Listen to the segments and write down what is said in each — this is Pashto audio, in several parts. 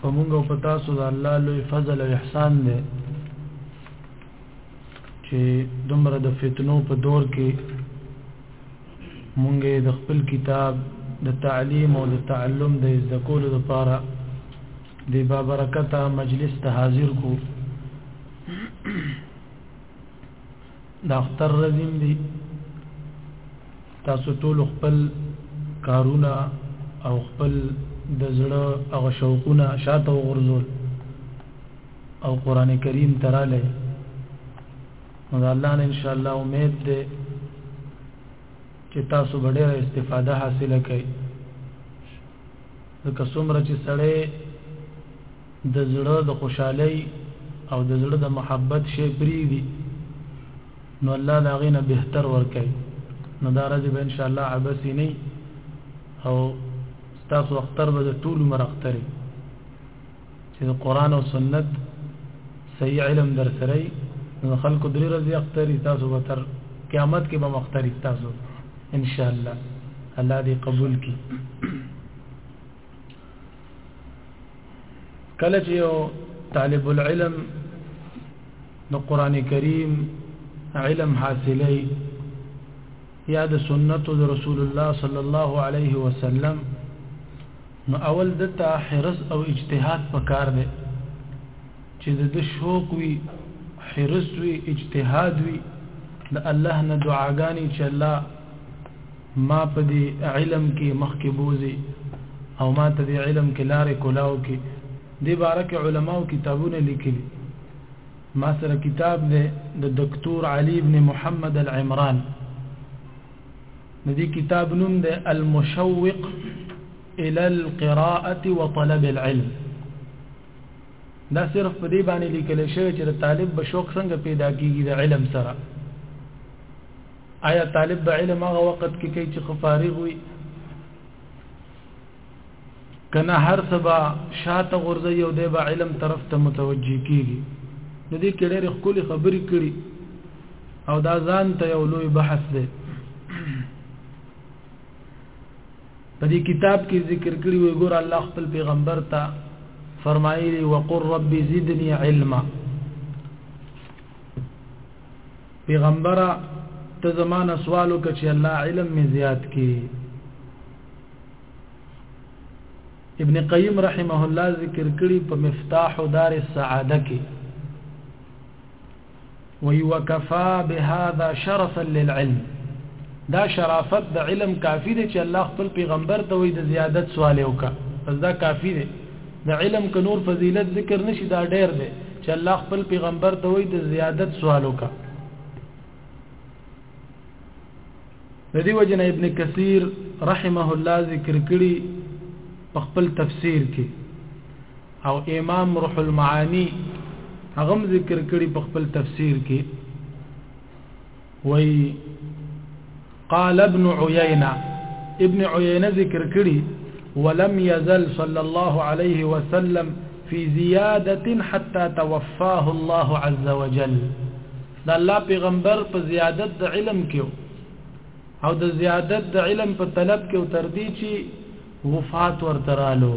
په موږ او په تاسو د الله لوی فضل او احسان دی چې دومره د فتنو په دور کې مونږ د خپل کتاب د تعلیم او د تعلم د زده کولو لپاره د بابرکته مجلس ته حاضر کو د اختر رزم دی تاسو ټول خپل کارونه او خپل د زړه او شوقونه شاته وغورځول او قران کریم تراله نو الله نه ان شاء الله امید ده چې تاسو به ډېره استفاده حاصله کړئ ځکه څومره چې سړی د زړه د خوشحالۍ او د زړه د محبت شی پریږدي نو الله د هغې نه بهتر ورکوي نو دا ورځې به انشاءالله عبثي نه او ستاسو اختر به د ټول عمر اختر وي چې د قرآن او سنت صحیح علم در سره وي نو خلکو درې ورځې اختر وي تاسو به تر قیامت کې به هم اختر وي تاسو انشاءالله الله دې قبول کړي کله چې یو طالب العلم د قران کریم علم حاصلې یا د سنت د رسول الله صلی الله علیه وسلم نو اول د ته حرس او اجتهاد پکار دی چې د شوق وی حرس وی اجتهاد وی د الله نه دعاګانی چې الله ما په دې علم کې مخکې بوزي او ما ته دې علم کې لارې کولاو کې دې باره کې علماو کتابونه لیکلي ما سره کتاب دی د دکتور علي ابن محمد العمران د دې کتاب نوم دی المشوق الى القراءه وطلب العلم دا صرف په دې باندې لیکل شوی چې طالب به شوق څنګه پیدا کیږي د علم سره آیا طالب د علم هغه وخت کې کوي چې خفارغ وي کنه هر سبا شاته غورځي او د علم طرف ته متوجي کیږي د دې کې ډېر خپل خبرې کړي او دا ځان ته یو لوی بحث دی په دې کتاب کې ذکر کړی وي ګور الله خپل پیغمبر ته فرمایلی وقر رب زدنی علما پیغمبره ته زما نه سوال وکړه چې الله علم می زیات کړي ابن قیم رحمه الله ذکر کړی په مفتاح دار السعاده کې وی وکفا بهذا شرفا للعلم دا شرافت د علم کافی دی چې الله خپل پیغمبر ته وی د زیادت سوال وکړه پس دا کافی دی د علم ک نور فضیلت ذکر نشي دا ډیر دی چې الله خپل پیغمبر ته وایي د زیادت سوال وکړه د دې وجنه ابن کثیر رحمه الله ذکر کړي په خپل تفسیر کې او امام روح المعانی هغه ذکر کړي په خپل تفسیر کې وی قال ابن عيينه ابن عيينه ذکر کړي ولم يزل صلى الله عليه وسلم في زياده حتى توفاه الله عز وجل دا الله پیغمبر په زیادت د علم کې او د زیادت د علم په طلب کې تر دې چې وفات ورترالو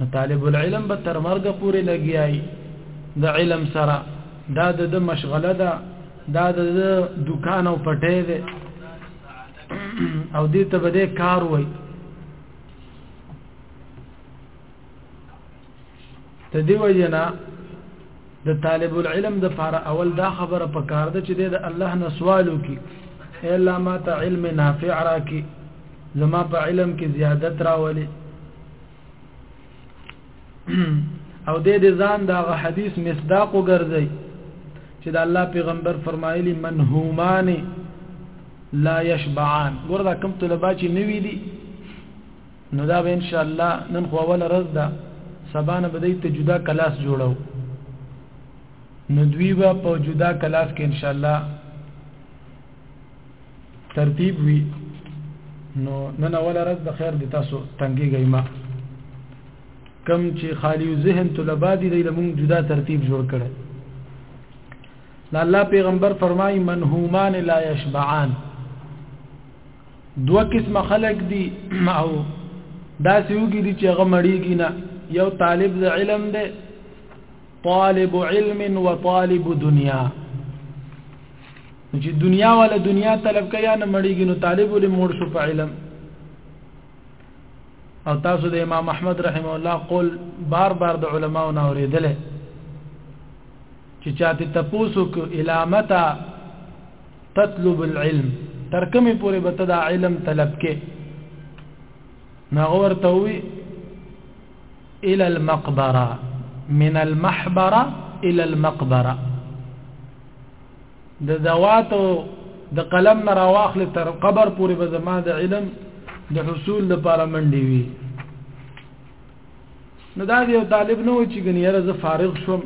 نو طالب العلم به تر مرګ پورې لګیای د علم سره دا د مشغله ده دا د دکان او پټې ده او دې ته به کار وای ته دی وینا د طالب العلم د فار اول دا خبره پکار ده چې د الله نه سوال وکي الا ما ته علم نافع راکي زما په علم کې زیادت راولي او د دې ځان دا حدیث مصداق وګرځي چې د الله پیغمبر فرمایلی منهومان لا يشبعان ګوردا کوم طلبه چې نوی دي نو دا به ان شاء الله نن خو اول ورځ ده سبانه به دې ته جدا کلاس جوړو نو دوی به په جدا کلاس کې ان شاء الله ترتیب وی نو نن اول ورځ د خیر د تاسو تنګي ګیمه کم چې خالی ذهن طلبه دي د لمون جدا ترتیب جوړ کړي دا الله پیغمبر فرمایي منهومان لا یشبعان دوه قسم خلق دي او دا سیوګي دي چې غمړيږي نه یو طالب د علم دی طالب علم و طالب دنیا نو چې دنیا ولا دنیا طلب کوي نه مړیږي نو طالب ولې مور شو په علم او تاسو د امام احمد رحم الله قول بار بار د علماو نه اوریدل چې چاته تپوسو ک الامتا تطلب العلم تر کومه پورې به ته د علم طلب کې نغور توي الى المقبره من المحبره الى المقبره د زواتو د قلم نه راواخل تر قبر پورې به زما د علم د حصول لپاره منډي وي نو دا یو طالب نه و چې ګنیره زه فارغ شوم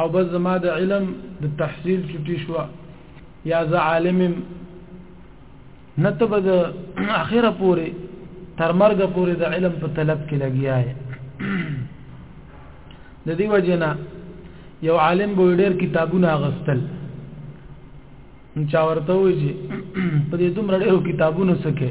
او بس زما د علم د تحصیل چټي شو یا زه عالم نه ته به د اخره پورې تر مرګ پورې د علم په طلب کې لګیا یې د دې وجنه یو عالم به ډېر کتابونه غستل چا ورته وی چې په دې دومره ډېرو کتابونو سکه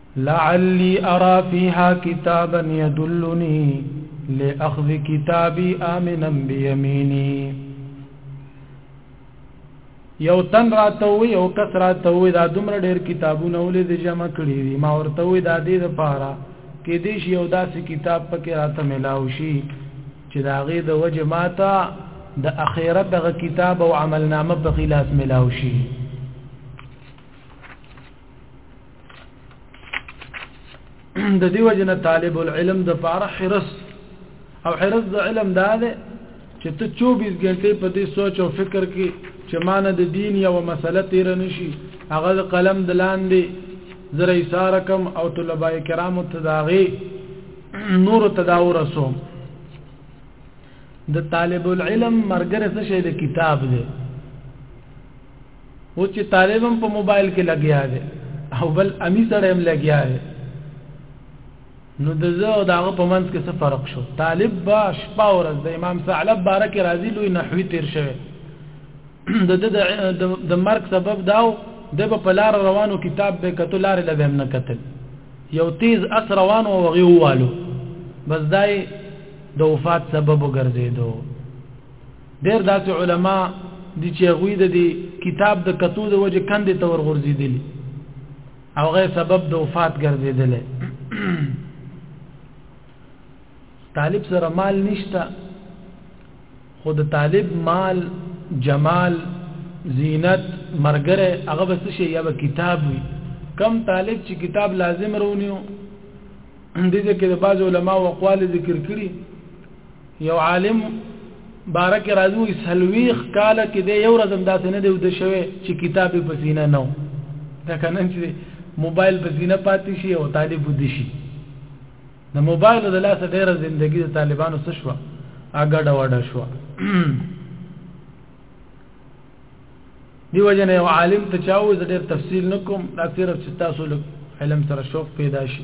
لعلی ارا فیها کتابا یدلنی لأخذ کتابی آمنا بیمینی یو تن راته وي یو کس راته وي دا دومره ډېر کتابونه ولې د جمع کړي دي ما ورته وي دا دې لپاره کې دې شي یو داسې کتاب پکې راته ملاو شي چې دا غي د وجه ماته د اخرت دغه کتاب او عملنامه په خلاف ملاو شي د دیو جن طالب العلم د پاره حرس او حرس د علم دا ده چې ته 24 غنټه په دې سوچ او فکر کې چې مان د دین یو مسله تیر نشي هغه قلم د لاندې زره اشاره کم او طلبه کرام تداغي نور تداو رسوم د طالب العلم مرګره څه شی د کتاب دی اوس چې طالب هم په موبایل کې لګیا دی او بل امی سره هم لګیا دی نو د زه او داغه په منځ کې څه فرق شو طالب با شپه ورځ د امام ثعلب بارک راضی لوی نحوی تیر شوی د د د مرګ سبب داو د په لار روانو کتاب به کتو لار له هم نه کتل یو تیز اس روانو او غیوالو بس دای د وفات سبب وګرځیدو ډېر داسې علما دي چې هغوی د دې کتاب د کتو د وجې کندې ته ورغورځېدلي او غیر سبب د وفات ګرځېدل طالب سره مال نشته خود طالب مال جمال زینت مرګره هغه بس شي یا به کتاب وي کم طالب چې کتاب لازم رونیو دې کې د بعض علما او اقوال ذکر کړي یو عالم بارک راځي وي سلويخ کال کې د یو رزم داسې نه دی ود شوی چې کتاب په سینه نه دا کنه چې موبایل په سینه پاتې شي او طالب ود شي د موبایل د لاسه ډیره زندگی د طالبانو څه شو اګډه وډه شو دیو جن یو عالم ته چاو زه ډیر تفصیل نکوم دا صرف چې تاسو له علم سره شوق پیدا شي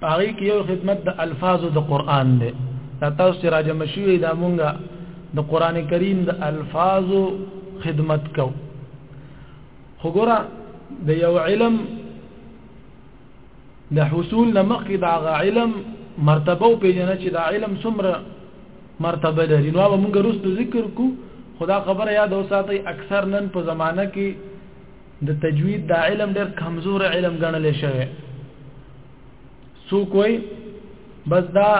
پاغي کې یو خدمت د الفاظو د قران دی دا تاسو چې راجم شوی دا مونږه د قران کریم د الفاظو خدمت کو خو ګره د یو علم د حصول لمخ دا غ علم مرتبه او پیژنه چې دا علم څومره مرتبه لري نو به مونږ رسو ذکر کو خدا خبره یاد اوساتې اکثر نن په زمانہ کې د تجوید دا علم ډېر کمزور علم ګڼل شوی څوک وای بس دا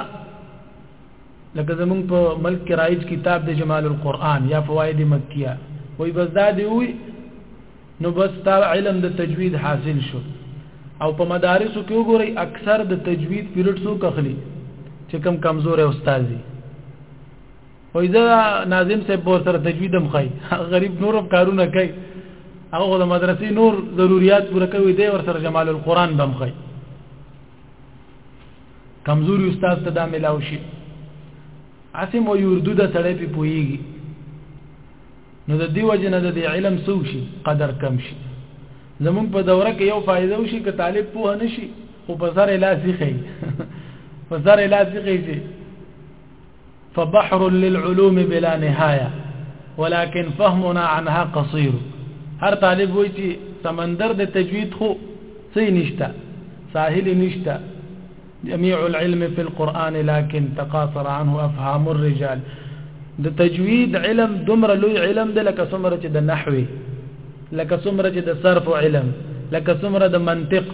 لکه زمونږ په ملک کې رایج کتاب د جمال القرآن یا فواید مکیه وای بس دا دی وی نو بس تا علم د تجوید حاصل شو او په مدارسو کې وګورئ اکثر د تجوید پیریډ څو کخلی چې کم کمزور استاد دی وای زه ناظم صاحب په سره تجوید هم خای غریب نور کارونه کوي هغه د مدرسې نور ضرورت پوره کوي دی ور سره جمال القرآن بم خای کمزوري استاد ته دا ملاو شي اسې مو یوردو د سړې په پويږي نو د دې وجه نه د علم سو شي قدر کم شي زمون په دوره کې یو فائدہ وشي ک طالب پوه نشي خو په سر لاس یې خي په سر لاس یې خي فبحر للعلوم بلا نهايه ولكن فهمنا عنها قصير هر طالب وای چې سمندر د تجوید خو څه نشته ساحل نشته جميع العلم في القرآن لكن تقاصر عنه افهام الرجال د تجوید علم دومره لوی علم د لکه څومره چې د نحوی لکه څومره چې د صرف علم لکه څومره د منطق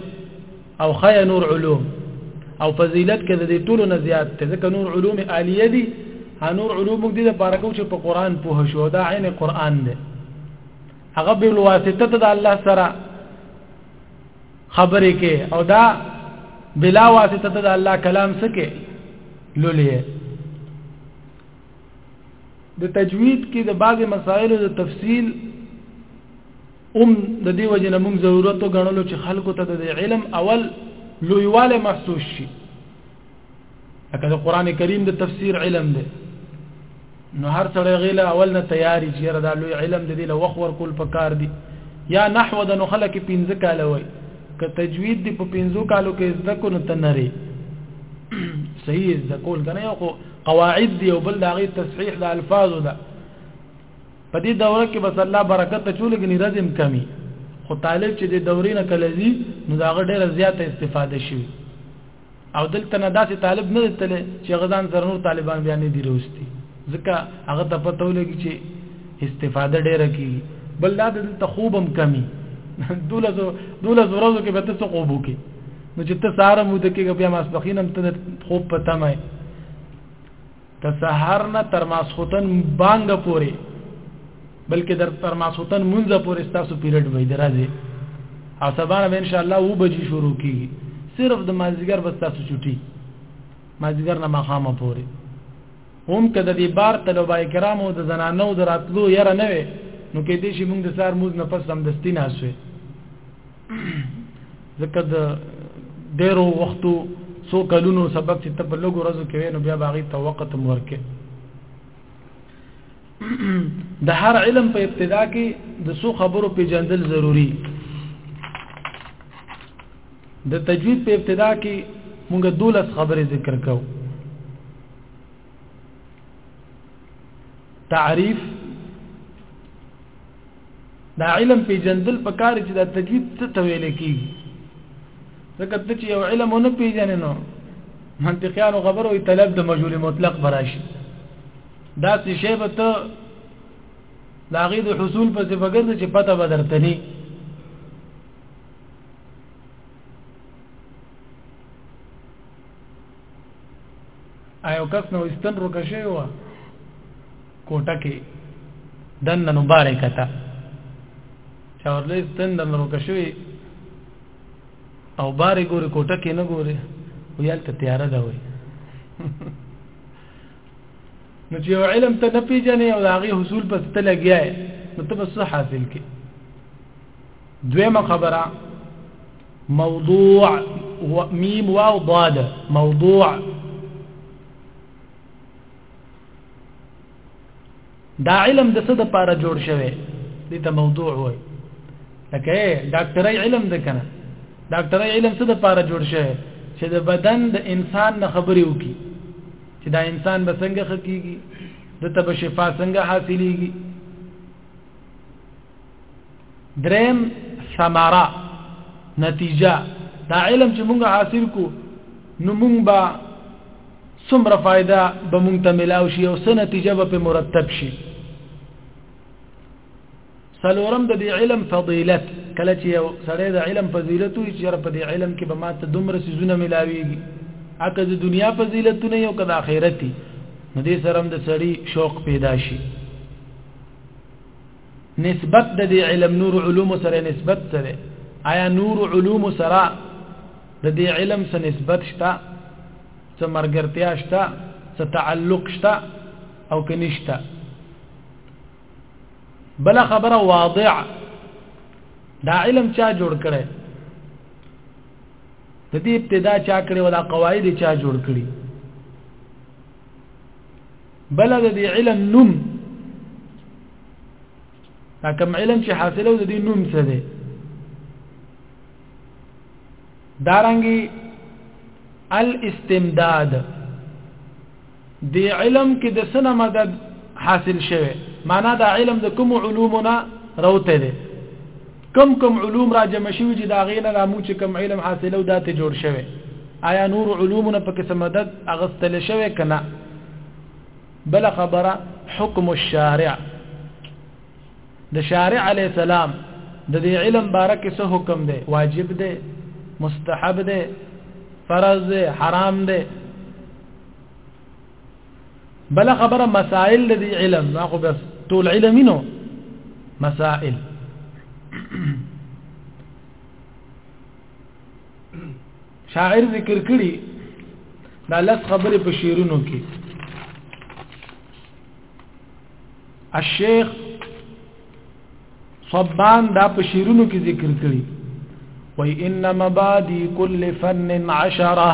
او خیر نور علوم او فضیلت کې د دې ټولو نه زیات ته ځکه نور علوم عالیه دي ها نور علوم موږ دې لپاره کوو چې په قران په شو دا عین قران دی هغه به واسطه ته د الله سره خبرې کې او دا بلا واسطه ته د الله کلام سکه لولې د تجوید کې د بعض مسائل د تفصیل هم د دې وجه نه موږ ضرورت وګڼلو چې خلکو ته د علم اول لویواله محسوس شي لکه د قران کریم د تفسیر علم دی نو هر سړی غیله اول نه تیاری چې را د لوی علم د دې له وخت ورکول پکار دی یا نحو د نو خلک 15 کال وای که تجوید دی په 15 کالو کې زده کو نو تنری صحیح زده کول کنه یو قواعد دی او بل دغه تصحیح د الفاظو ده په دې دوره کې بس الله برکت ته چولګ نه رزم کمی خو طالب چې د دورې نه کله زی نو دا ډیره زیاته استفاده شي او دلته نه داسې طالب نه تل چې غزان سره نور طالبان بیا نه دی روستي ځکه هغه ته پته ولګي چې استفاده ډیره کیږي بل دا دلته خوبم کمی دوله زو دوله زو ورځو کې به ته څه خوب وکي نو چې ته ساره مو د کې بیا ماسپخینم ته خوب پته مې ته سحر نه تر ماسختن بانګ پورې بلکې در تر ماسختن مونږه پورې تاسو پیریډ وای درازي او سبا به ان شاء الله و بجې شروع کیږي صرف د مازیګر بس تاسو چټي مازیګر نه مخامه پورې هم کده دې بار طلبه کرامو د زنانو دراتلو یره نه وي نو کې دې شي موږ د سار موز نه پس هم دستینه اسوي ځکه د ډیرو وختو څو کلونو سبق چې ته په لږو ورځو کې وې نو بیا به هغې ته وخت هم ورکې د هر علم په ابتدا کې د څو خبرو پیژندل ضروری د تجوید په ابتدا کې موږ دولس خبرې ذکر کوو تعریف دا علم پیجندل په کار چې دا تجوید څه ته ویل کیږي ځکه ته چې یو علم نه پیژنې نو منطقيانو خبرو وي طلب د مجهول مطلق براشي دا څه شی به ته دا غي د حصول په څه بغیر چې پته به درته نه ایو کس نو استن روکه شوی و کوټه کې دن نن مبارک تا چا ورله استن دن روکه شوی او بارې ګوري کوټه کې نه ګوري ویل ته تیار ده وي نو چې علم ته نه پیژنې او هغه حصول پس ته لګیا نو ته بس حاصل کې دویمه خبره موضوع و میم واو ضاد موضوع دا علم د څه د پاره جوړ شوی دې ته موضوع وای لکه ډاکټرای علم د کنه ډاکټرای علم څه د پاره جوړ شوی چې د بدن د انسان نه خبرې وکي چې دا انسان به څنګه خکېږي د تب شفا څنګه حاصلېږي دریم ثمره نتیجه دا علم چې موږ حاصل کو نو موږ به څومره فائدہ به موږ ته ملاو شي او څه نتیجه به په مرتب شي سلورم د دې علم فضیلت کله چې یو سړی د علم فضیلت وي چې په دې علم کې به ماته دومره سيزونه ملاويږي اګه د دنیا فضیلتونه یو کده آخرتي نو دې سره هم د سړی شوق پیدا شي نسبت د دې علم نور علوم سره نسبت سره آیا نور علوم سره د دې علم سره نسبت شته څه مرګرتیا شته څه تعلق شته او کنيشته بل خبره واضع دا علم چا جوړ کړي د دې ابتدا چا کړي ولا قواعد چا جوړ کړي بل د دې علم نوم دا کوم علم چې حاصلو د دې نوم څه دی دارنګي الاستمداد دی علم کې د سنه مدد حاصل شوه معنا دا علم د کوم علومنا روته دی کوم کوم علوم را جمع شوي چې دا غینه را مونږ چې کوم علم حاصلو دا ته جوړ شوی آیا نور علومونه په قسم مدد اغستل شوی کنه بل خبره حکم الشارع د شارع علی السلام د دې علم بارک څه حکم دی واجب دی مستحب دی فرض دی حرام دی بل خبره مسائل د علم نه خو بس ټول علم نو مسائل شاعر ذکر کړي دا لس خبرې په شعرونو کې الشیخ صبان دا په شعرونو کې ذکر کړي وای ان مبادی کل فن عشره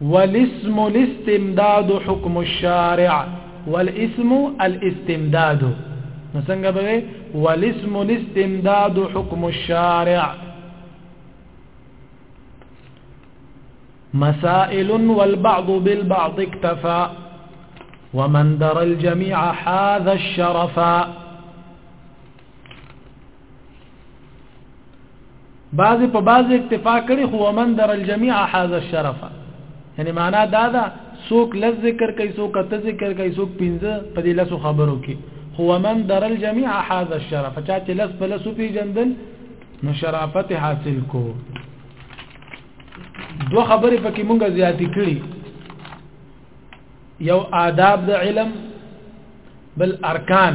والاسم الاستمداد حكم الشارع والاسم الاستمداد نسنگ بغي والاسم الاستمداد حكم الشارع مسائل والبعض بالبعض اكتفى ومن درى الجميع هذا الشرفا بعض په بعض اکتفا کړي خو ومن در الجميع حاز الشرف یعنی معنا دا ده څوک لز ذکر کوي څوک ته ذکر کوي څوک پنځه په دې لاسو خبرو کې خو ومن در الجميع حاز الشرف چا چې لز په لاسو پیجندل نو شرافت حاصل کو دو خبرې پکې مونږه زیاتې کړي یو آداب د علم بل ارکان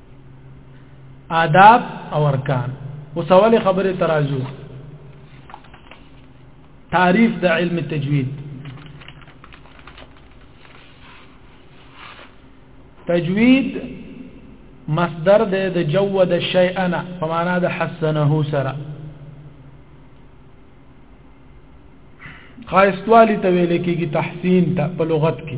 آداب او ارکان وسوال خبره ترازو تعریف د علم تجوید تجوید مصدر د د جود شیئنا په معنا د حسنه سره خاصوالی ته ویل کېږي تحسین ته په لغت کې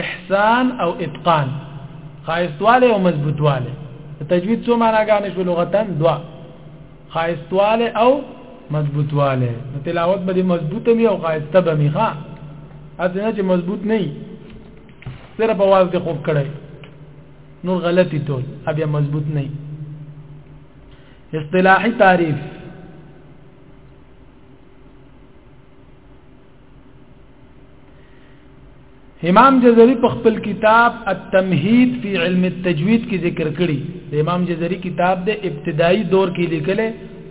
احسان او اتقان خایستواله او مضبوطواله تجوید څو معناګانې شو لغتن دوا خایستواله او مضبوطواله تلاوت به مضبوطه می او خایسته به می ښا اته نه چې مضبوط نه صرف आवाज دې خوب کړی نور غلطی ټول بیا مضبوط نه اصطلاحي تعریف امام جزري په خپل کتاب التمهید فی علم التجوید کې ذکر کړی د امام جزري کتاب د ابتدایي دور کې لیکل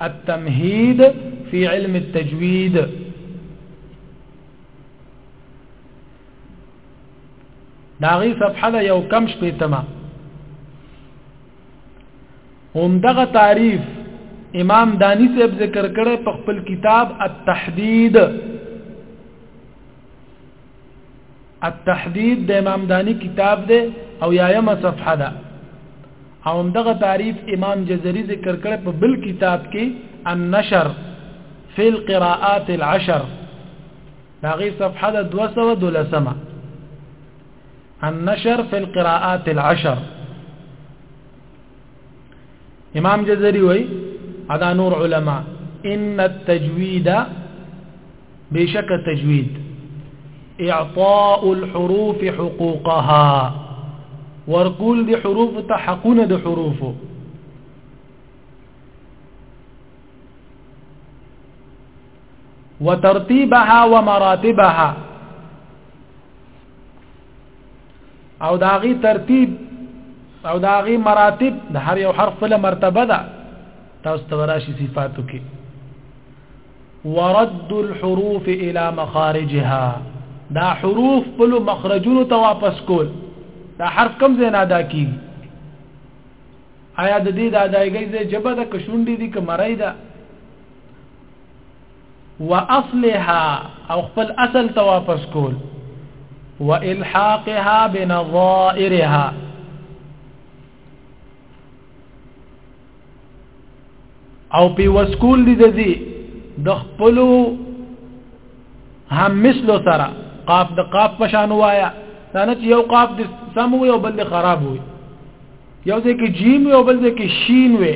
التمهید فی علم التجوید داغي صفحه یو کم شپې تمام هم دغه تعریف امام دانی صاحب ذکر کړي په خپل کتاب التحدید التحدید د امام دانی کتاب دی او یایمه صفحه ده او هم دغه تعریف امام جزری ذکر کړي په بل کتاب کې النشر فی القراءات العشر داغي صفحه ده 212 النشر فی القراءات العشر امام جزري وای ادا نور علما ان التجوید بشک تجوید اعطاء الحروف حقوقها ورقول دي حروف تحقون دي حروفه وترتيبها ومراتبها او دا غي ترتیب او دا غي مراتب د هر یو حرف په مرتبه ده تاسو ته راشي صفاتو کې ورد الحروف الى مخارجها دا حروف په مخرجونو ته واپس کول دا حرف کم زین ادا کی آیا د دې د ادایګۍ ځای جبه د کشونډې دي کمرای ده واصلها او خپل اصل ته واپس کول والحاقها بنظائرها او په وسکول دي د دې د خپل هم مثل سره قاف د قاف پشان وایا ثانه چې یو قاف د سم وي او بل خراب وي یو ځکه جیم وي او بل ځکه شین وي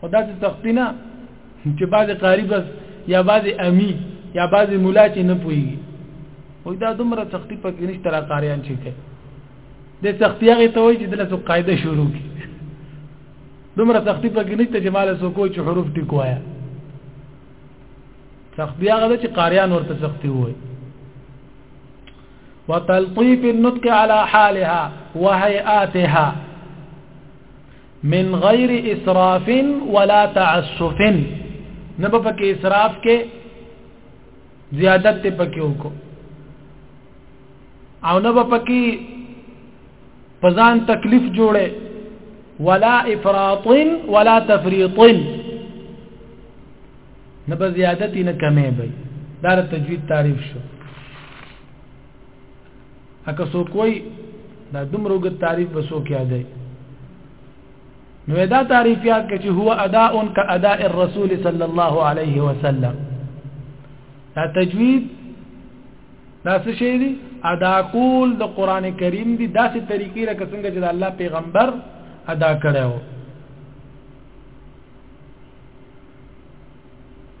خدا چې سختی نه چې بعضې قاری بس یا بعضې امی یا بعضې ملا چې نه پوهېږي وایي دا دومره سختی پکې نشته را قاریان چې کوي د سختی هغې ته وایي چې دله څو قاعده شروع کړي دومره سختی پکې نشته چې ماله څوک وایي چې حروف ټیک وایه سختی هغه ده چې قاریان ورته سختی وایي وتلطيف النطق على حالها وهيئاتها من غیر اسراف ولا تعسف نه په کې اسراف کې زیادت ته پکې وکړو او نه په کې پزان تکلیف جوړه ولا افراط ولا تفريط نه په زیادت نه کمې به دا تجوید تعریف شو اکه سو کوئی دا دمرو ګ تعریف بسو کیا دی نو دا تعریف یاد کړي چې هو اداء ک اداء الرسول صلی الله علیه وسلم دا تجوید دا څه شی دی ادا کول د قران کریم دی داسې طریقې را څنګه چې الله پیغمبر ادا کړو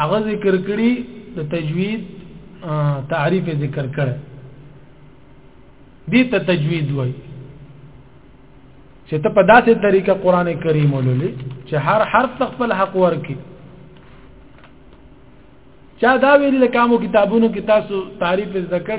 هغه ذکر کړي د تجوید تعریف ذکر کړي دي ته تجوید وای چې ته په داسې طریقه قران کریم ولولې چې هر حرف خپل حق ورکړي چا دا ویل کامو کتابونو کې تاسو تعریف ذکر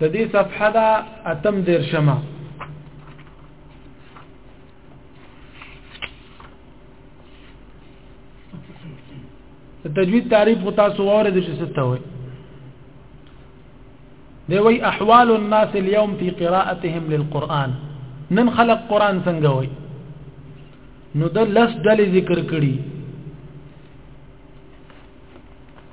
د دې صفحه دا اتم دیر شمه تجوید تعریف خو تاسو وره د څه ته وي دی وی احوال الناس اليوم في قراءتهم للقران نن خلق قران څنګه وي نو د لس ډلې ذکر کړي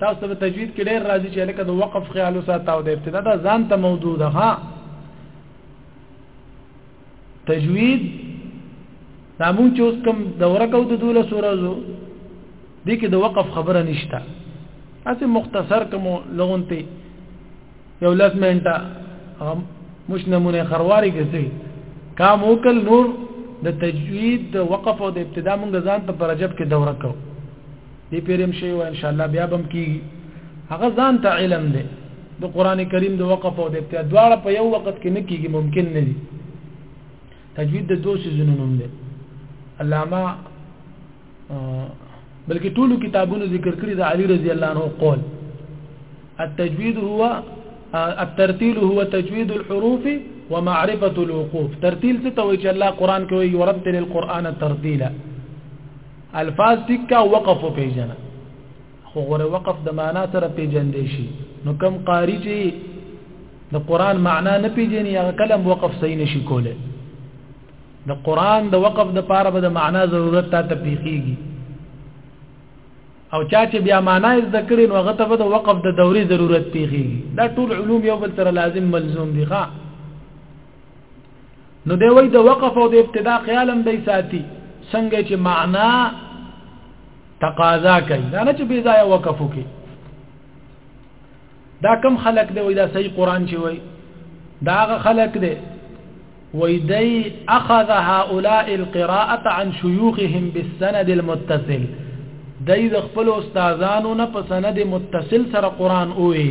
تاسو ته تجوید کې ډېر راځي چې لکه د وقف خیال وساته او د ابتدا دا ځان ته موضوع ده ها تجوید دا مونږ چې اوس کوم دوره کو د دوله سورزو دي کې د وقف خبره نشته اته مختصر کوم لغونته یو لاس منټه مش نمونه خرواري ګسي کام وکل نور د تجوید د وقف او د ابتدا مونږ ځان ته پر جب کې دوره کوو دې پیرم شي او ان شاء الله بیا بم کیږي هغه ځان ته علم دی د قران کریم د وقف او د ابتدا دواړه په یو وخت کې نه کیږي ممکن نه دي تجوید د دوه سيزونو نوم دی علامه بلکې ټول کتابونو ذکر کړی د علی رضی الله عنه قول التجوید هو الترتيل هو تجويد الحروف ومعرفه الوقوف ترتيل څه ته وایي چې الله قران کې وایي ورتل القرآن ترتيلا الفاظ تکا وقف پیجنه خو غره وقف د معنا سره پیجندې شي نو کم قاری چې د قران معنا نه پیجنې هغه کلم وقف صحیح نشي کوله د قران د وقف د پاره به د معنا ضرورت ته تپیخیږي او چا چې بیا معنا زده کړي نو هغه ته به د وقف د دورې ضرورت پیخیږي دا ټول علوم یو بل سره لازم ملزوم دي ښا نو دی وای د وقف او د ابتدا خیالم دی ساتي څنګه چې معنا تقاضا کوي دا نه چې بې ځای وقف وکي دا کم خلق دی وای دا صحیح قران چې وای دا هغه خلق دی وای دی اخذ هؤلاء القراءه عن شيوخهم بالسند المتصل دای د خپل استادانو نه په سند متصل سره قران وې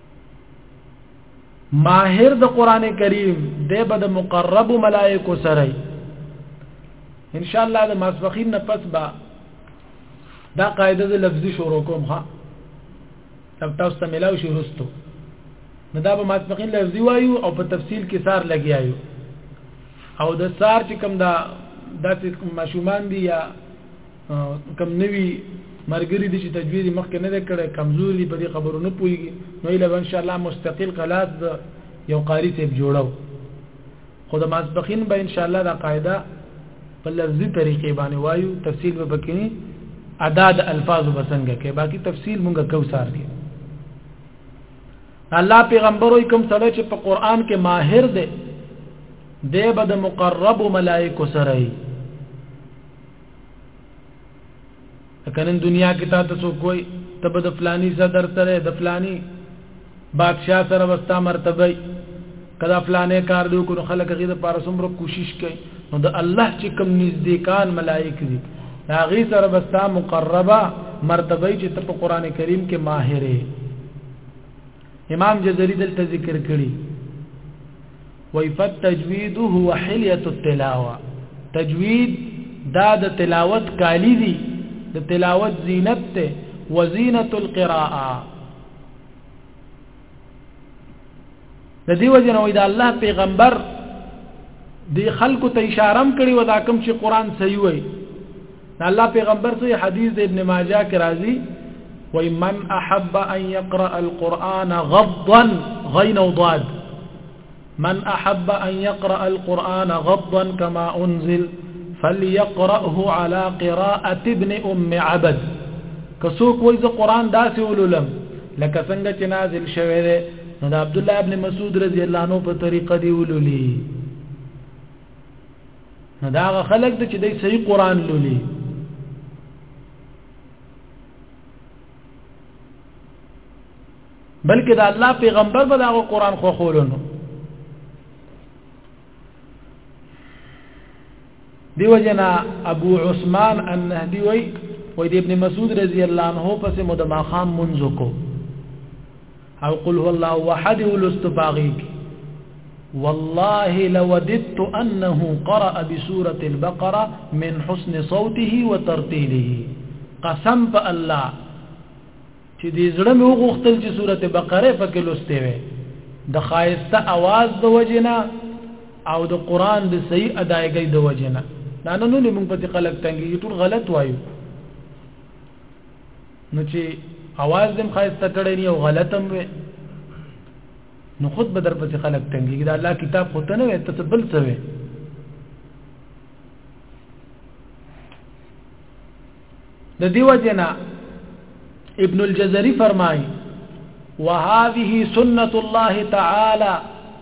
ماهر د قران کریم د بد مقرب ملائکه سره ان شاء الله د ماسبخین نه پس با دا قاعده د لفظي شروع کوم ها تب تاسو ته ملاو شي رستو نو دا به ماسبخین لفظي وایو او په تفصیل کې سار لګیایو او د سار چې کوم دا داسې ماشومان دي یا کم نوی مرګري دي چې تجوید مخکې نه دی کړی کمزور دي په دې خبرو نه پوهیږي نو ایله ان شاء الله مستقل کلاس د یو قاری ته جوړو خو د ماسبخین به ان شاء الله دا قاعده په لفظي طریقې باندې وایو تفصیل به پکې ادا د الفاظ بسنګ کې باقی تفصیل مونږه کو سار کې الله پیغمبر وي کوم سره چې په قران کې ماهر دی دی به د مقرب ملائکه سره کنن دنیا کې تا ته څوک وای ته به د فلانی صدر سره د فلانی بادشاہ سره وستا مرتبه کدا فلانه کار دی کو خلک غي د پاره سمره کوشش کوي نو د الله چې کوم نزدېکان ملائک دي هغه سره وستا مقربه مرتبه چې ته په قران کریم کې ماهره امام جزري دلته ذکر کړی وای فتجوید هو حلیه التلاوه تجوید دا د تلاوت کالی دی د تلاوت زینت ته وزینت القراءه د دې وجه نو دا الله پیغمبر دی خلکو ته اشاره کړي ودا کوم چې قران صحیح وای الله پیغمبر صلی حدیث ابن ماجه کې راځي وای من احب ان يقرأ القرآن غضا غين وضاد من احب ان يقرأ القرآن غضا كما انزل فليقرأه على قراءة ابن ام عبد کسوک وای ز قرآن داسې ولولم لکه څنګه چې نازل شوی دی نو د عبد الله ابن مسعود رضی الله عنه په طریقه دی ولولي نو دا هغه خلک چې د صحیح قران لولي بلکې دا الله پیغمبر به دا قران خو خولونو دیو جنا ابو عثمان النهدی وی وی د ابن مسعود رضی الله عنه پس مدما خام منځ کو او قل هو الله وحد ولست باغيك والله لوددت أنه قرأ بسورة البقرة من حسن صوته وترتيله قسم په الله چې دې زړه مې وغوښتل چې سورته بقره پکې لوستې وي د خایسته आवाज د وجنه او د قران د صحیح ادایګۍ د وجنه دا نن نو موږ په خلک تنګي ټول غلط وایو نو چی اواز دم خایسته کړی نه او غلط هم وي نو خود به در پسې خلک تنګي دا الله کتاب خو ته نه وي ته بل څه وي د دیو جنا ابن الجزري فرمای وهذه سنت الله تعالی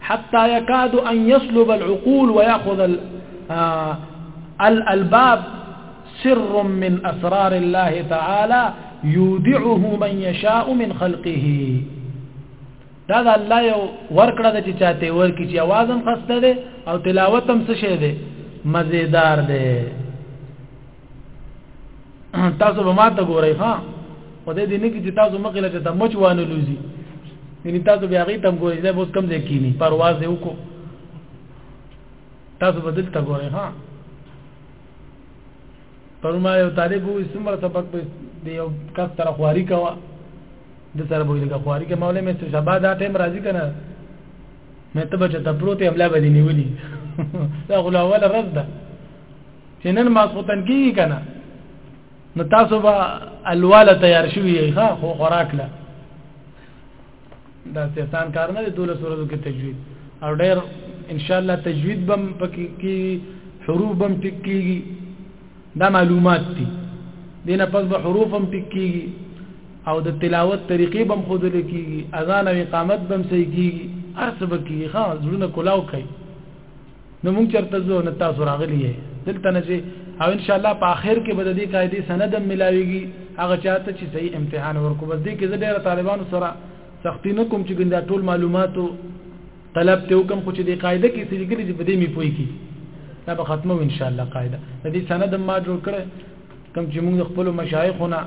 حتى يكاد ان يسلب العقول وياخذ الالباب سر من اسرار الله تعالى يودعه من يشاء من خلقه دا د الله یو ورکړه د چې چاته ورکی چې आवाज هم خسته ده او تلاوت هم څه شه ده مزیدار ده تاسو به ماته ګورئ ها خدای دې نه کې چې تاسو مخې لکه ته مچ وانه لوزي یعنی تاسو بیا غي تم ګورئ زه اوس کم ځای کینی پرواز یې وکړو تاسو به دلته ګورئ ها پر ما یو طالب وې سمره سبق په دې یو کس تر خواري کوا د سره بوې لګه خواري کې مولې مې څه شبا دا ټیم راځي کنه مې ته بچ ته پروت املا بدینی ولي دا غلا ولا رز ده چې نن ماسوتن کیږي کنه نو تاسو به الواله تیار شوی یې ښا خو خوراک لا دا سیسان کار نه دی دوله سورو کې تجوید او ډیر ان شاء الله تجوید بم پکې کی حروف بم ټیک کیږي دا معلومات دي دینه پس به حروف هم ټیک کیږي او د تلاوت طریقې بم خود لیکيږي اذان او اقامت بم صحیح کیږي ارسب کیږي ها زړه کلاو کوي نو موږ چرته زو نه تاسو راغلی یې دلته نه چې او ان شاء الله په اخر کې به د دې قاعده سند ملاويږي هغه چاته چې صحیح امتحان ورکو بس دې کې زه ډېر طالبانو سره سختی نه کوم چې ګندا ټول معلوماتو طلب ته وکم خو چې دې قاعده کې سړي کې چې بده می پوي کی دا به ختمو ان شاء الله قاعده د دې سند ما جوړ کړ کوم چې موږ خپل مشایخونه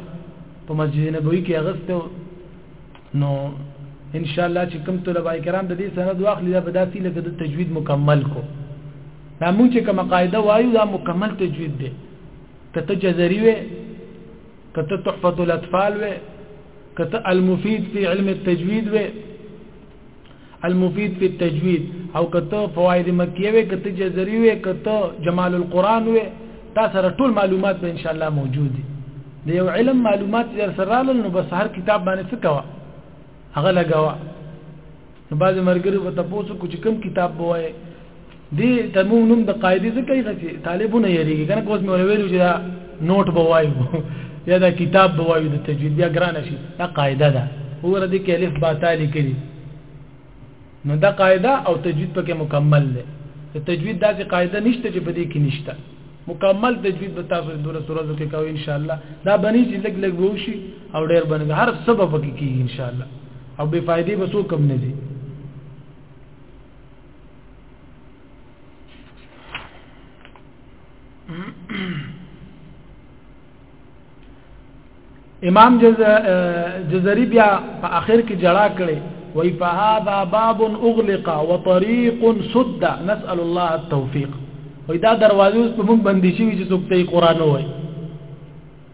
په مسجد نبوي کې اغسته نو ان شاء الله چې کوم طلبه کرام د دې سند واخلي دا به داسي لکه د تجوید مکمل کو دا مونږ چې کوم قاعده وایو دا مکمل تجوید دی کته جزري وي کته تحفه الاطفال وي کته المفيد في علم التجويد وي المفید فی التجوید او کته فواید مکیه وی کته جزری وی کته جمال القرآن وی تا سره ټول معلومات به ان شاء الله موجود دي د یو علم معلومات در سره نو بس هر کتاب باندې څه کوا هغه لګوا نو بعض مرګري په تاسو کو چې کوم کتاب بوای دی تموم نوم د قاعده ځکه یې چې طالبونه یریږي کنه کوس مې ویلو چې دا نوٹ به وایو یا دا کتاب به وایو د تجوید بیا ګران شي دا قاعده ده وګوره دې کې الف با تالی کړي نو دا قاعده او تجوید پکې مکمل ده د تجوید داسې قاعده نشته چې په دې کې نشته مکمل تجوید به تاسو د ورځو ورځو کې کوي ان شاء الله دا بنی چې لګ لګ ووشي او ډېر باندې هر سبب پکې کیږي ان شاء الله او بے فائدې به څوک کم نه دي امام جز جزری بیا په اخر کې جړا کړي وای په هذا باب اغلق وطريق سد نسال الله التوفيق وای دا دروازه اوس په موږ باندې شي چې څوک ته قران وای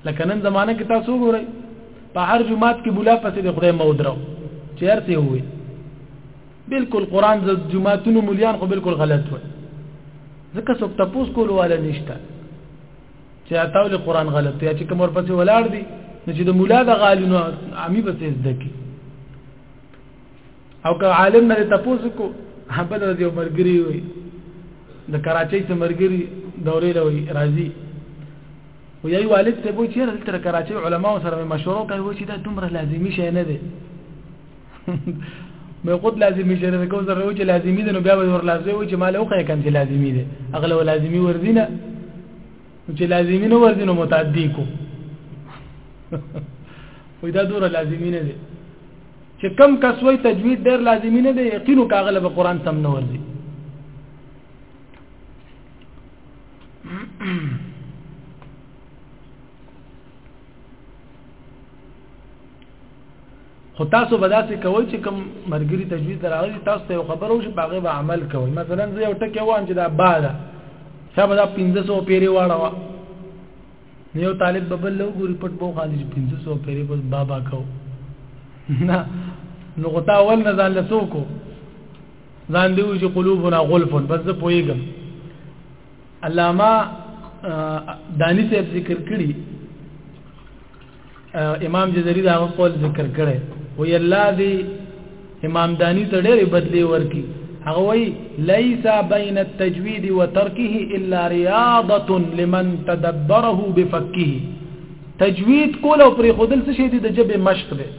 لکه نن زمانه کې تاسو ګورئ په هر جمعات کې بولا پسې د خدای مودرو چیرته وي بالکل قران د جماعتونو مليان خو بالکل غلط وای ځکه څوک تاسو کول والا نشته چې تاسو له قران غلط یا چې کوم ورپسې ولاړ دي نو چې د مولا د غالونو عامي بس زده کی او که عالم نه تاسو کو هبل د یو مرګري وي د کراچۍ څخه مرګري دورې لوي راځي و یی والد ته وایي چې تر کراچۍ علما سره مشوره کوي چې دا دومره لازمي شي نه دی مې قد لازمي شرط کو سره و چې لازمي ده نو بیا ور لازمي و چې مال اوخه کم چې لازمي ده اغلب لازمي ورزينه چې لازمي نو ورزينه متعدي کو وې دا دور لازمي نه ده چې کم کس وې تجوید ډېر لازمي نه ده یقینو کاغله به قران سم نه ورزي خو تاسو به داسې کوئ چې کوم مرګري تجوید راغلی تاسو ته یو خبر وشي په هغه به عمل کوئ مثلا زه یو ټکی وایم چې دا با ده چا به دا 1500 پیری واړه نو یو طالب به بل لو ګوري پټ بو خالي 1500 پیری بس بابا کو نه نو غتا ول نه ځان لسوکو ځان دیو چې قلوبنا غلف بس زه پويګم علامه دانی صاحب ذکر کړی امام جزری دا قول ذکر کړي وی الله دی امام دانی ته ډېر بدلی ورکی هغه وی ليس بين التجويد وتركه الا رياضه لمن تدبره بفكه تجوید کول او پرې خودل څه شي د جبه مشق دی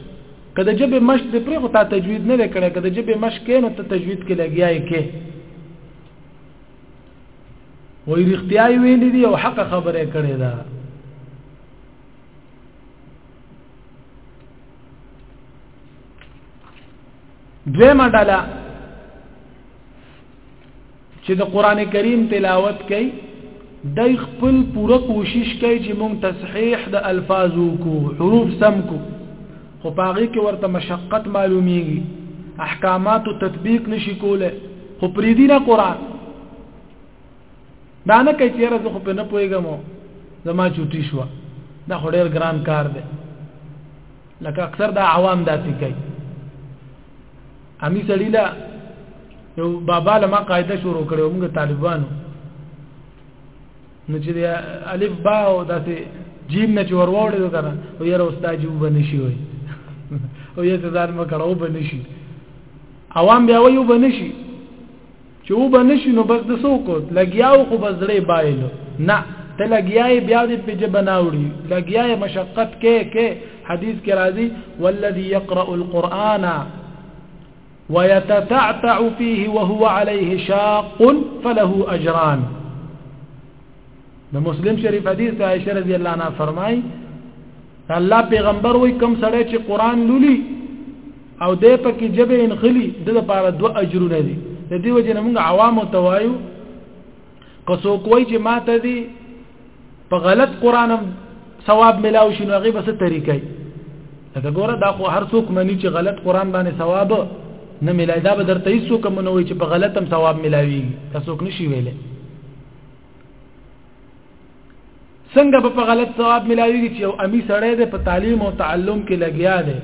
کله جبه مشق دی پرې خو ته تجوید نه کړې کله جبه مشق کې نو ته تجوید کې لګیاي کې وې رښتیا ویلې دي او حق خبره کړې ده دویمه ډله چې د قران کریم تلاوت کوي د خپل پوره کوشش کوي چې موږ تصحیح د الفاظو کو حروف سم کو خو پاغي کې ورته مشقت معلومیږي احکامات او تطبیق نشي کوله خو پریدي نه قران دا نه کوي چې زه خو په نه پويګم زما چوټي شو دا خو ډېر ګران کار دی لکه اکثر دا عوام داسې کوي امی سړی لا یو بابا لما قاعده شروع کړو موږ طالبانو نو چې الف با او داسې جیم نه چې وروړې نو کنه او یې استاد جو بنشي وي او یې ځان مکړو بنشي عوام بیا ویو بنشي چې وبه نشي نو بس د څه وکړو لګیاو خو به زړه بایلو نه ته لګیاي بیا دې په جبه ناوړي لګیاي مشقت کې کې حدیث کې راځي والذي يقرأ القرآن ويتتعتع فيه وهو عليه شاق فله أجران د مسلم شریف حدیث عائشہ رضی الله عنها فرمایي الله پیغمبر وای کم سړی چې قران لولي او دې پکې جبه انخلي د لپاره دوه اجرونه دي د دې وجه نه موږ عوامو توایو قصو کوی چې ماته دي په غلط قران هم ثواب ملاو شنو هغه بس طریقې لکه ګوره دا خو هر څوک مني چې غلط قران باندې ثواب نه ملای دا به درته هیڅ څوک منوي چې په غلط هم ثواب ملاوي تاسو نشي ویلې څنګه په غلط ثواب ملاويږي چې یو امی سړی د په تعلیم او تعلم کې لګیا دی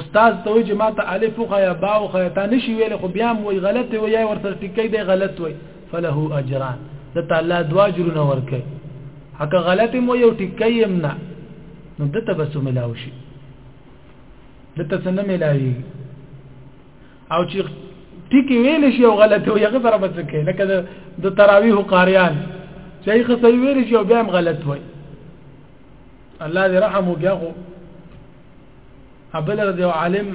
استاد ته وایي چې ما ته الف خو یا با او خو ته نشي ویل خو بیا مو غلط وي یا ورته ټکی دی غلط وي فله اجران د تعالی دوا اجرونه ورکه هغه غلط مو یو ټکی هم نه نو دته بس ملاوي شي دته څنګه ملاوي او چې ټکی ویل شي او غلط وي هغه سره بچ کې لکه د تراویح قاریان چې هغه صحیح ویل شي او بیا هم غلط وي الله دې رحم وکړو ابل رضی عالم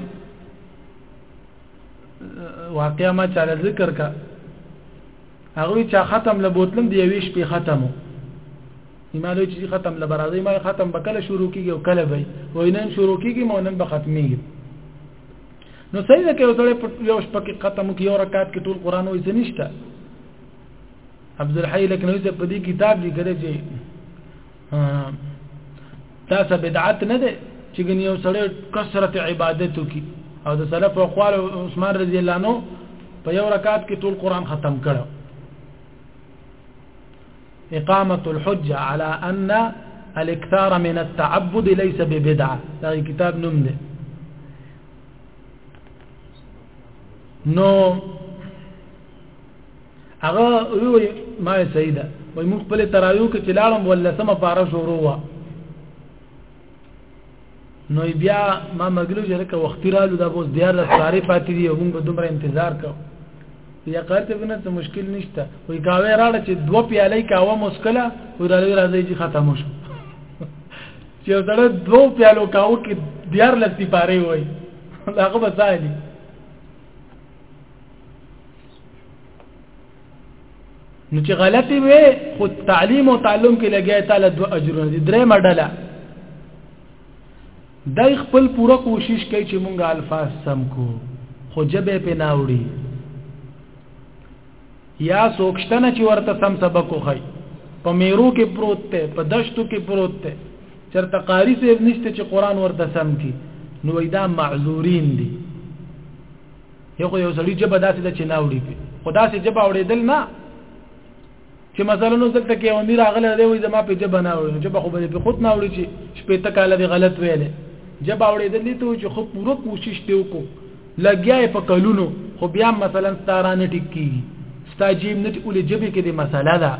واقعا ما چا ذکر کا هغه چې ختم لبوتلم دی ویش په ختمو ایمانو چې ختم لبرازي ما ختم بکله شروع کیږي او کله به وینن شروع کیږي مونن به ختمي نو صحیح ده کې یو سره یو شپه کې ختم کې یو رکعت کې ټول قران وې زنيشته عبد الحي لکنوي ته په دې کتاب دی کړی چې تاسو بدعت نه ده چې ګنې یو سره کثرت عبادت وکي او د سلف او قوال عثمان رضی الله عنه په یو رکعت کې ټول قران ختم کړو اقامه الحجه على ان الاكثار من التعبد ليس ببدعه دا کتاب نوم دی نو هغه وی ما سیدا وای موږ خپل تراویو کې چلاړم ولا سم پاره شروع وا نو بیا ما مګلو چې لکه وختي رالو دا اوس دیار د ساري پاتې دي موږ به دومره انتظار کوو یا قرته بنه څه مشکل نشته وای کاوه راړه چې دوه پیالې کاوه مشکله او راځي راځي چې ختم شو چې دا دوه پیالو کاوه کې دیار لسی پاره وای هغه به ځای نو چې غلطي وي خو تعلیم او تعلم کې لګیا تعالی دو اجرونه دي درې مډله دای خپل پوره کوشش کوي چې مونږه الفاظ سم کو خو جبه په ناوړي یا سوکشتنه چې ورته سم سبق وخی په میرو کې پروت ته په دشتو کې پروت ته چرته قاری سیب نشته چې قران ورته سم کی نو دا معذورین دي یو یو سړي جبه داسې د چناوړي په خدا سي جبه اورېدل نه چې مثلا نو دلته کې امیر اغله دی وي زما په جبه نه اوري جبه خو به په خود نه اوري چې شپې ته کاله دی غلط ویلې جبه اورېدل دي ته چې خو پوره کوشش دی وکړو لګیا په کلونو خو بیا مثلا ستارانه ټکی ستا جیب نه ټولې جبه کې دی مسله ده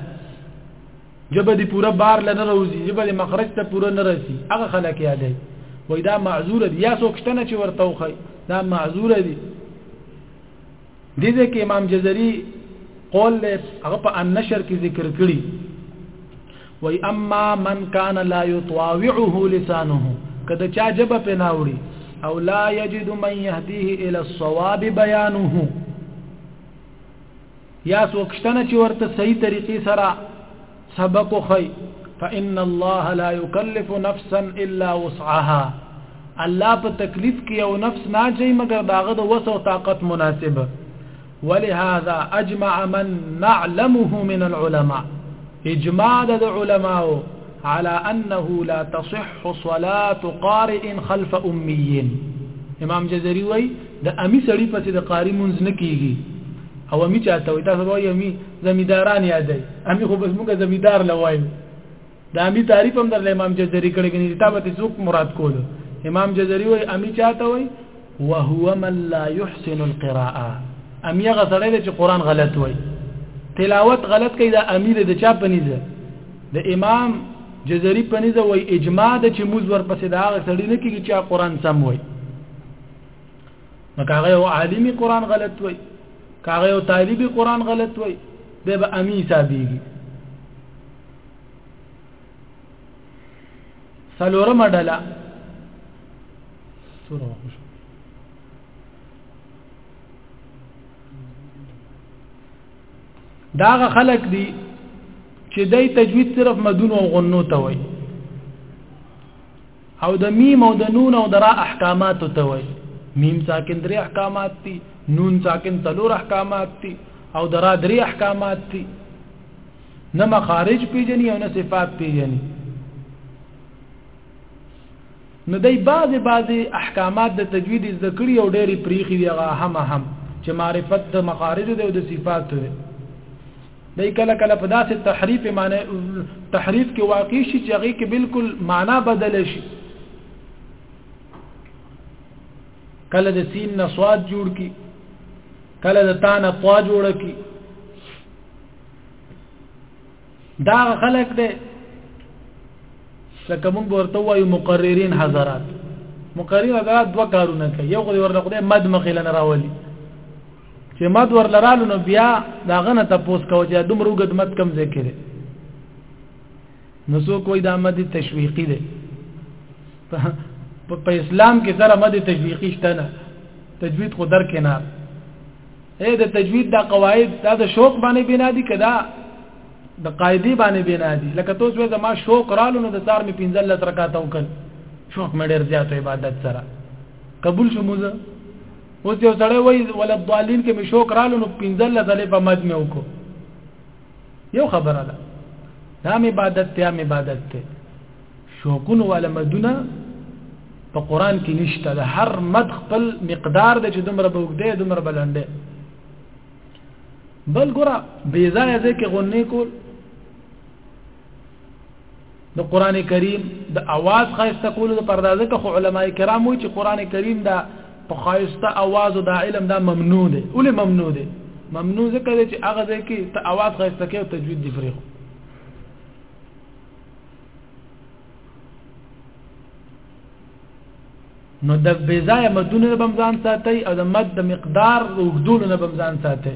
جبه دې پوره بار لنه روزي جبه دې مخرج ته پوره نه رسی هغه خلک یادای وای دا معذور دي یا څوک شته نه چې ورته وخی دا معذور دي د دې کې امام جزري قول له هغه په النشر کې ذکر کړی وای اما من کان لا یطاوعه لسانه کله چا جب په ناوړي او لا یجد من يهديه الى الصواب بیانه یا څوک شته نه چې ورته صحیح طریقې سره سبق وخی فان الله لا يكلف نفسا الا وسعها الله په تکلیف کې یو نفس نه چي مګر داغه د وس او طاقت مناسب ولهذا اجمع من نعلمه من العلماء اجماع د علماء على انه لا تصح صلاه قارئ خلف امي امام جزري وای د امي سړي پسې د قاری منځ نه کیږي او امی چاته وي تاسو وایي امی زمیداران یادای امی خو بس موږ زمیدار لوایو دا امی تعریف هم در امام جزری کړی کني کتابه څوک مراد کول امام جزری وایي امی چاته وایي وهو من لا يحسن القراءه امی هغه سره چې قران غلط وایي تلاوت غلط کوي دا امی د چا پنيزه د امام جزری پنيزه وایي اجماع د چې موز ورپسې دا هغه سړی نه کیږي چې قران سم وایي نو کاغه یو عالم قران غلط وای کاغه یو طالب قران غلط وای د به امی حسابيږي سلورم ډله سوره وخش داغه خلق دي چې دای تجوید صرف مدون او غنو ته وای او د میم او د نون او د را احکامات ته وای میم ساکن درې احکامات دي نون ساکن څلور احکامات دي او د را درې احکامات دي نه مخارج پیجنې او نه صفات پیجنې نو دای بعض بعض احکامات د تجوید ذکری او ډېری پریخي دی هغه هم هم چې معرفت د مخارج دی او د صفات دی دای کله کله په داسې تحریف معنی تحریف کې واقع شي چې هغه کې بالکل معنا بدل شي کله د سین نه سواد جوړ کی کله د تا نه طوا جوړ کی دا خلق دی لکه مونږ ورته وایو مقررین حضرات مقررین حضرات دوه کارونه کوي یو خو ورته خدای مد مخې لنه راولي چې مد ورلرالو نو بیا دا غنه تاسو کوو چې دومره وګد مد کم ذکر نو سو کوئی دا مد تشویقی دی په اسلام کې سره مد تشویقی شته نه تجوید خو در کنار اے د تجوید دا قواعد دا د شوق باندې بنا دي کدا د قاعده باندې بنا دي لکه تاسو وې زما شوق رالو نو د تار می 15 رکعات وکړ شوق مې ډېر زیات عبادت سره قبول شو موزه اوس یو سړی وای ولد ضالین کې مې شوق رالو نو پنځل لزلې په مد مې وکړو یو خبره ده دا مې عبادت ته مې عبادت ته شوقون ولا مدونه په قران کې نشته د هر مد خپل مقدار د چې دومره بوګدې دومره بلندې بل ګره بې ځای ځکه غونې کول د قران کریم د اواز خاصه کولو د پردازه که علماء کرام وی چې قران کریم دا په خاصه اواز او د علم دا ممنوع دی ولې ممنوع دی ممنوع ځکه چې هغه ځای کې ته اواز خاصه کې او تجوید دی فریق نو د بیزای مدونه نه بمزان ساتي او د مد د مقدار د وګدول نه بمزان ساتي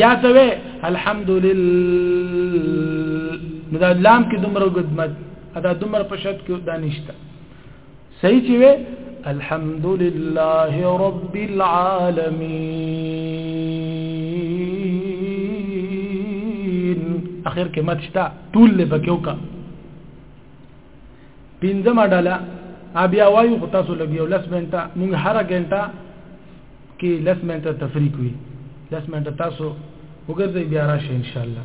یا ته وې الحمدلله دا لام کې دومره قدمت ادا دومره په شت کې دانشته صحیح چې وې الحمدلله رب العالمین اخر کې مت شتا ټول له بکیو کا پینځم ډاله بیا وایو خو تاسو لګیو لس غنټه موږ هر غنټه کې لس منټه تفریق وي لس منټه تاسو وګرځي بیا راشي ان شاء الله